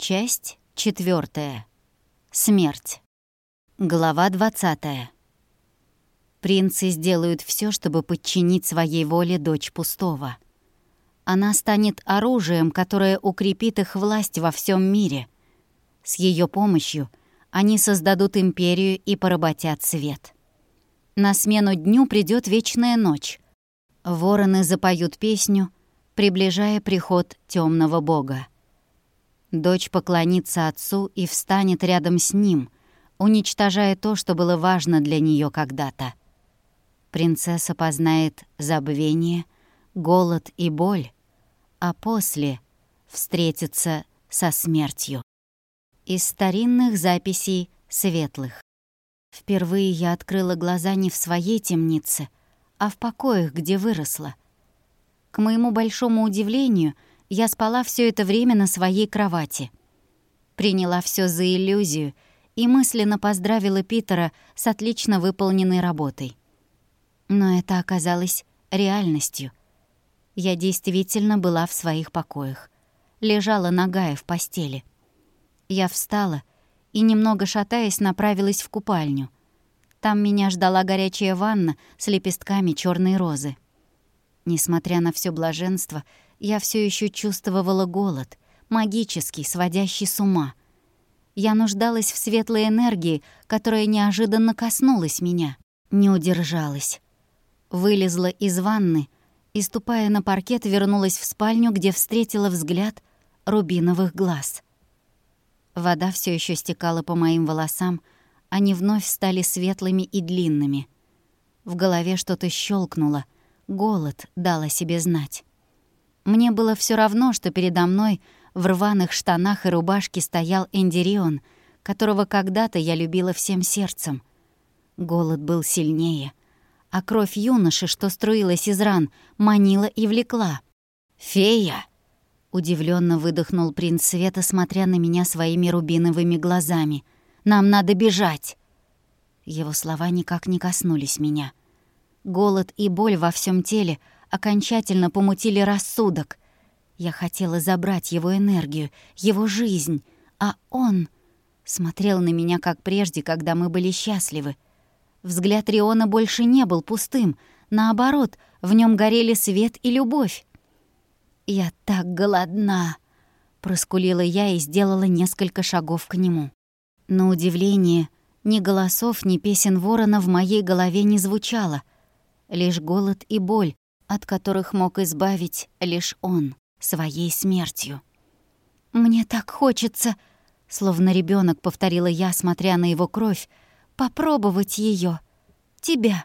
Часть четвертая. Смерть. Глава двадцатая. Принцы сделают все, чтобы подчинить своей воле дочь пустого. Она станет оружием, которое укрепит их власть во всем мире. С ее помощью они создадут империю и поработят свет. На смену дню придет вечная ночь. Вороны запоют песню, приближая приход темного бога. Дочь поклонится отцу и встанет рядом с ним, уничтожая то, что было важно для нее когда-то. Принцесса познает забвение, голод и боль, а после встретится со смертью. Из старинных записей светлых. Впервые я открыла глаза не в своей темнице, а в покоях, где выросла. К моему большому удивлению — я спала все это время на своей кровати. Приняла все за иллюзию и мысленно поздравила Питера с отлично выполненной работой. Но это оказалось реальностью. Я действительно была в своих покоях. Лежала нагая в постели. Я встала и, немного шатаясь, направилась в купальню. Там меня ждала горячая ванна с лепестками черной розы. Несмотря на все блаженство, я все еще чувствовала голод, магический, сводящий с ума. Я нуждалась в светлой энергии, которая неожиданно коснулась меня. Не удержалась. Вылезла из ванны и, ступая на паркет, вернулась в спальню, где встретила взгляд рубиновых глаз. Вода все еще стекала по моим волосам, они вновь стали светлыми и длинными. В голове что-то щелкнуло, голод дал о себе знать. Мне было все равно, что передо мной в рваных штанах и рубашке стоял Эндирион, которого когда-то я любила всем сердцем. Голод был сильнее, а кровь юноши, что струилась из ран, манила и влекла. «Фея!» — удивленно выдохнул принц Света, смотря на меня своими рубиновыми глазами. «Нам надо бежать!» Его слова никак не коснулись меня. Голод и боль во всем теле — окончательно помутили рассудок. Я хотела забрать его энергию, его жизнь, а он смотрел на меня, как прежде, когда мы были счастливы. Взгляд Риона больше не был пустым, наоборот, в нем горели свет и любовь. «Я так голодна!» — проскулила я и сделала несколько шагов к нему. На удивление, ни голосов, ни песен ворона в моей голове не звучало. Лишь голод и боль, от которых мог избавить лишь он своей смертью. «Мне так хочется», — словно ребенок повторила я, смотря на его кровь, «попробовать ее, Тебя».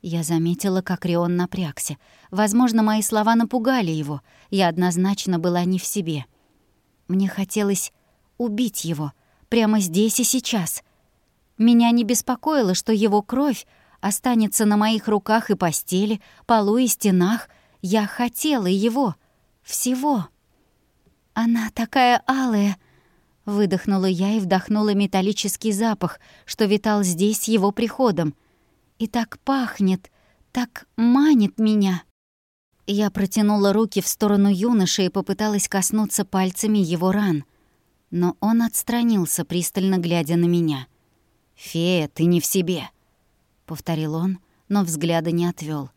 Я заметила, как Рион напрягся. Возможно, мои слова напугали его. Я однозначно была не в себе. Мне хотелось убить его прямо здесь и сейчас. Меня не беспокоило, что его кровь останется на моих руках и постели, полу и стенах. Я хотела его. Всего. Она такая алая. Выдохнула я и вдохнула металлический запах, что витал здесь его приходом. И так пахнет, так манит меня. Я протянула руки в сторону юноши и попыталась коснуться пальцами его ран. Но он отстранился, пристально глядя на меня. «Фея, ты не в себе. — повторил он, но взгляда не отвел.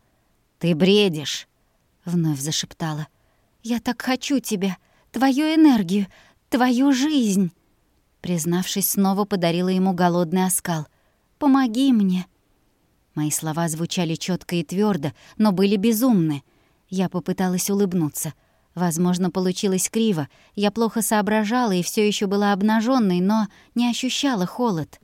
«Ты бредишь!» — вновь зашептала. «Я так хочу тебя, твою энергию, твою жизнь!» Признавшись, снова подарила ему голодный оскал. «Помоги мне!» Мои слова звучали четко и твердо, но были безумны. Я попыталась улыбнуться. Возможно, получилось криво. Я плохо соображала и все еще была обнаженной, но не ощущала холод.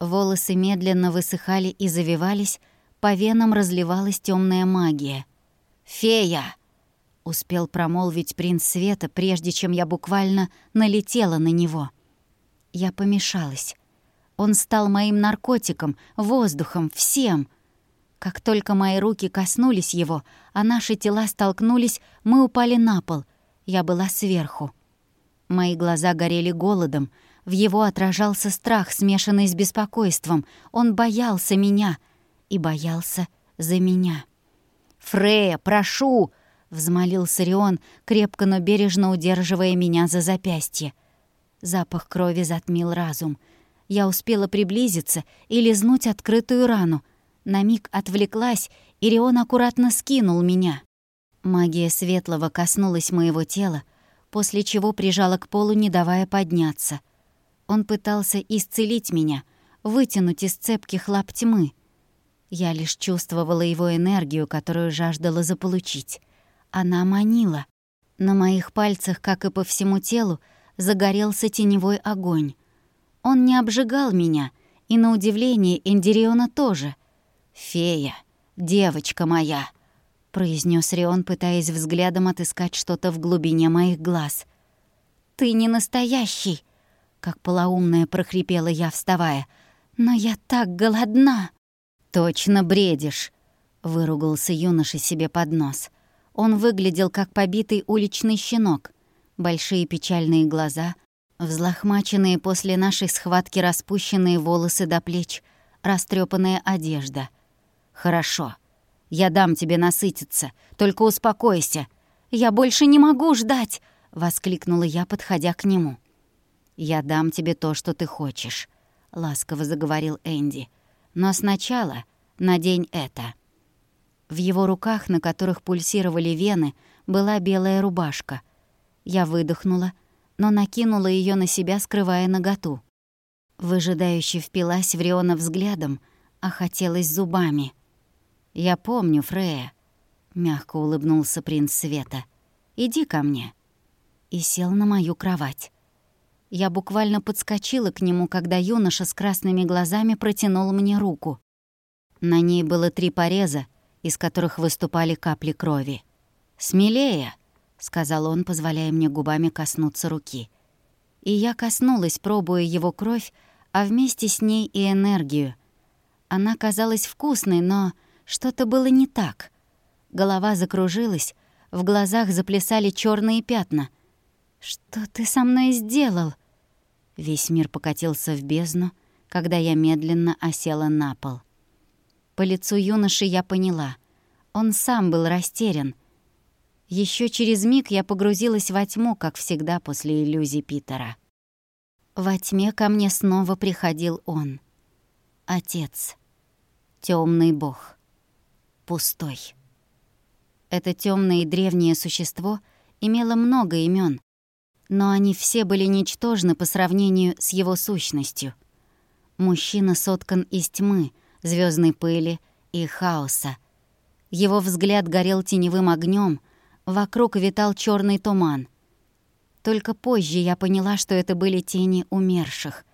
Волосы медленно высыхали и завивались, по венам разливалась темная магия. «Фея!» — успел промолвить принц Света, прежде чем я буквально налетела на него. Я помешалась. Он стал моим наркотиком, воздухом, всем. Как только мои руки коснулись его, а наши тела столкнулись, мы упали на пол. Я была сверху. Мои глаза горели голодом, в его отражался страх, смешанный с беспокойством. Он боялся меня и боялся за меня. «Фрея, прошу!» — взмолился Рион, крепко, но бережно удерживая меня за запястье. Запах крови затмил разум. Я успела приблизиться и лизнуть открытую рану. На миг отвлеклась, и Рион аккуратно скинул меня. Магия светлого коснулась моего тела, после чего прижала к полу, не давая подняться. Он пытался исцелить меня, вытянуть из цепких лап тьмы. Я лишь чувствовала его энергию, которую жаждала заполучить. Она манила. На моих пальцах, как и по всему телу, загорелся теневой огонь. Он не обжигал меня, и, на удивление, Эндириона тоже. «Фея, девочка моя!» — произнес Рион, пытаясь взглядом отыскать что-то в глубине моих глаз. «Ты не настоящий!» — как полоумная прохрипела я, вставая. «Но я так голодна!» «Точно бредишь!» — выругался юноша себе под нос. Он выглядел как побитый уличный щенок. Большие печальные глаза, взлохмаченные после нашей схватки распущенные волосы до плеч, растрепанная одежда. «Хорошо, я дам тебе насытиться, только успокойся. Я больше не могу ждать!» — воскликнула я, подходя к нему. «Я дам тебе то, что ты хочешь», — ласково заговорил Энди. «Но сначала надень это». В его руках, на которых пульсировали вены, была белая рубашка. Я выдохнула, но накинула ее на себя, скрывая наготу. Выжидающе впилась в Риона взглядом, а хотелось зубами — «Я помню, Фрея», — мягко улыбнулся принц Света. «Иди ко мне». И сел на мою кровать. Я буквально подскочила к нему, когда юноша с красными глазами протянул мне руку. На ней было три пореза, из которых выступали капли крови. «Смелее», — сказал он, позволяя мне губами коснуться руки. И я коснулась, пробуя его кровь, а вместе с ней и энергию. Она казалась вкусной, но что-то было не так. Голова закружилась, в глазах заплясали черные пятна. «Что ты со мной сделал?» Весь мир покатился в бездну, когда я медленно осела на пол. По лицу юноши я поняла. Он сам был растерян. Еще через миг я погрузилась во тьму, как всегда после иллюзий Питера. Во тьме ко мне снова приходил он. Отец. темный бог пустой. Это темное и древнее существо имело много имен, но они все были ничтожны по сравнению с его сущностью. Мужчина соткан из тьмы, звездной пыли и хаоса. Его взгляд горел теневым огнем, вокруг витал черный туман. Только позже я поняла, что это были тени умерших,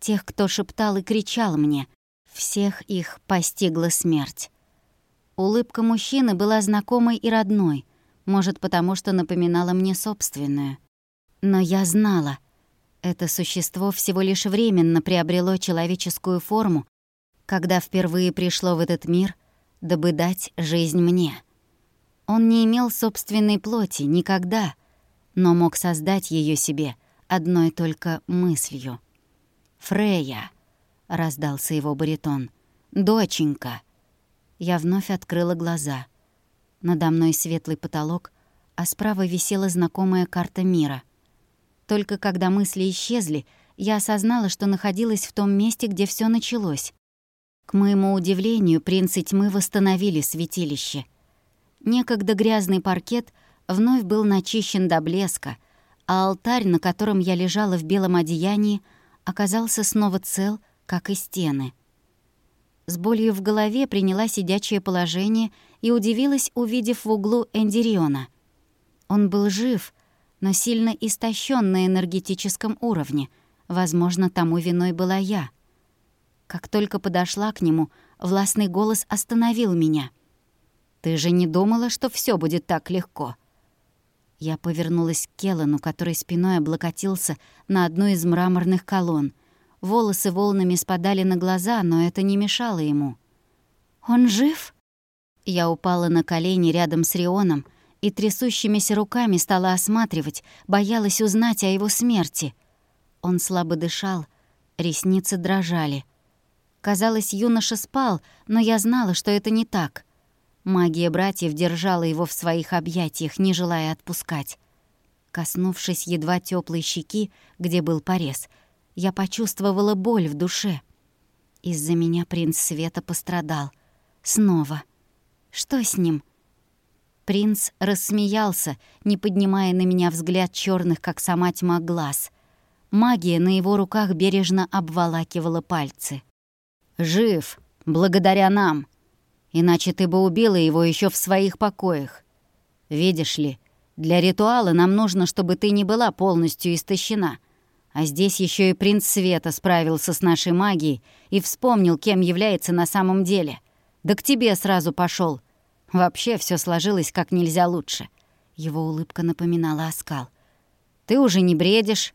тех, кто шептал и кричал мне. Всех их постигла смерть. Улыбка мужчины была знакомой и родной, может, потому что напоминала мне собственную. Но я знала, это существо всего лишь временно приобрело человеческую форму, когда впервые пришло в этот мир, дабы дать жизнь мне. Он не имел собственной плоти никогда, но мог создать ее себе одной только мыслью. «Фрея», — раздался его баритон, — «доченька». Я вновь открыла глаза. Надо мной светлый потолок, а справа висела знакомая карта мира. Только когда мысли исчезли, я осознала, что находилась в том месте, где все началось. К моему удивлению, принцы тьмы восстановили святилище. Некогда грязный паркет вновь был начищен до блеска, а алтарь, на котором я лежала в белом одеянии, оказался снова цел, как и стены — с болью в голове приняла сидячее положение и удивилась, увидев в углу Эндириона. Он был жив, но сильно истощен на энергетическом уровне. Возможно, тому виной была я. Как только подошла к нему, властный голос остановил меня. «Ты же не думала, что все будет так легко?» Я повернулась к Келлану, который спиной облокотился на одну из мраморных колонн, Волосы волнами спадали на глаза, но это не мешало ему. «Он жив?» Я упала на колени рядом с Рионом и трясущимися руками стала осматривать, боялась узнать о его смерти. Он слабо дышал, ресницы дрожали. Казалось, юноша спал, но я знала, что это не так. Магия братьев держала его в своих объятиях, не желая отпускать. Коснувшись едва теплой щеки, где был порез, я почувствовала боль в душе. Из-за меня принц Света пострадал. Снова. Что с ним? Принц рассмеялся, не поднимая на меня взгляд черных, как сама тьма, глаз. Магия на его руках бережно обволакивала пальцы. «Жив, благодаря нам. Иначе ты бы убила его еще в своих покоях. Видишь ли, для ритуала нам нужно, чтобы ты не была полностью истощена. А здесь еще и принц Света справился с нашей магией и вспомнил, кем является на самом деле. Да к тебе сразу пошел. Вообще все сложилось как нельзя лучше. Его улыбка напоминала оскал. Ты уже не бредишь,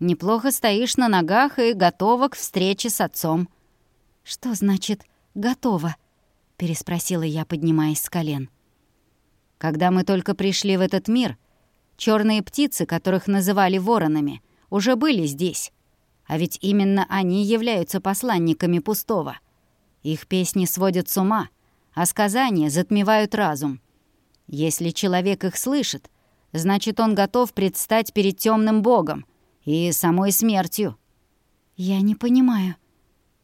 неплохо стоишь на ногах и готова к встрече с отцом. Что значит «готова»? переспросила я, поднимаясь с колен. Когда мы только пришли в этот мир, черные птицы, которых называли воронами, уже были здесь. А ведь именно они являются посланниками пустого. Их песни сводят с ума, а сказания затмевают разум. Если человек их слышит, значит, он готов предстать перед темным богом и самой смертью. «Я не понимаю».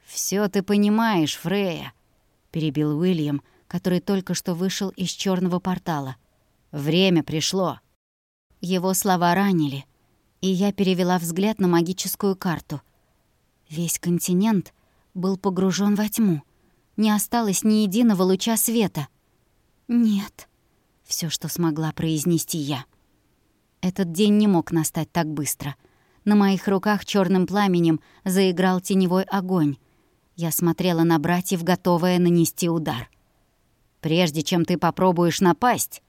Все ты понимаешь, Фрея», — перебил Уильям, — который только что вышел из черного портала. «Время пришло». Его слова ранили, и я перевела взгляд на магическую карту. Весь континент был погружен во тьму. Не осталось ни единого луча света. «Нет», — все, что смогла произнести я. Этот день не мог настать так быстро. На моих руках черным пламенем заиграл теневой огонь. Я смотрела на братьев, готовая нанести удар. Прежде чем ты попробуешь напасть...»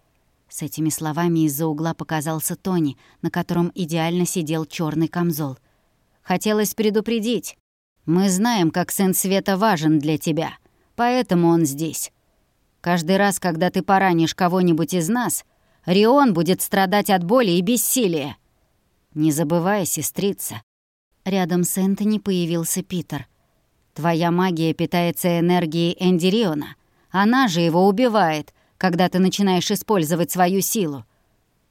С этими словами из-за угла показался Тони, на котором идеально сидел черный камзол. «Хотелось предупредить. Мы знаем, как сын света важен для тебя, поэтому он здесь. Каждый раз, когда ты поранишь кого-нибудь из нас, Рион будет страдать от боли и бессилия. Не забывай, сестрица». Рядом с Энтони появился Питер. «Твоя магия питается энергией Эндириона. Она же его убивает, когда ты начинаешь использовать свою силу.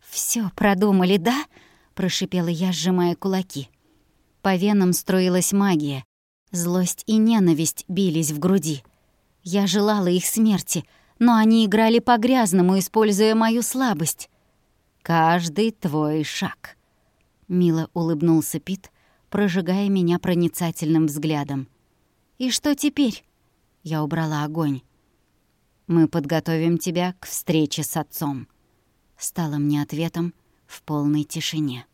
Все продумали, да?» — прошипела я, сжимая кулаки. По венам строилась магия. Злость и ненависть бились в груди. Я желала их смерти, но они играли по-грязному, используя мою слабость. «Каждый твой шаг», — мило улыбнулся Пит, прожигая меня проницательным взглядом. «И что теперь?» Я убрала огонь. Мы подготовим тебя к встрече с отцом», — стало мне ответом в полной тишине.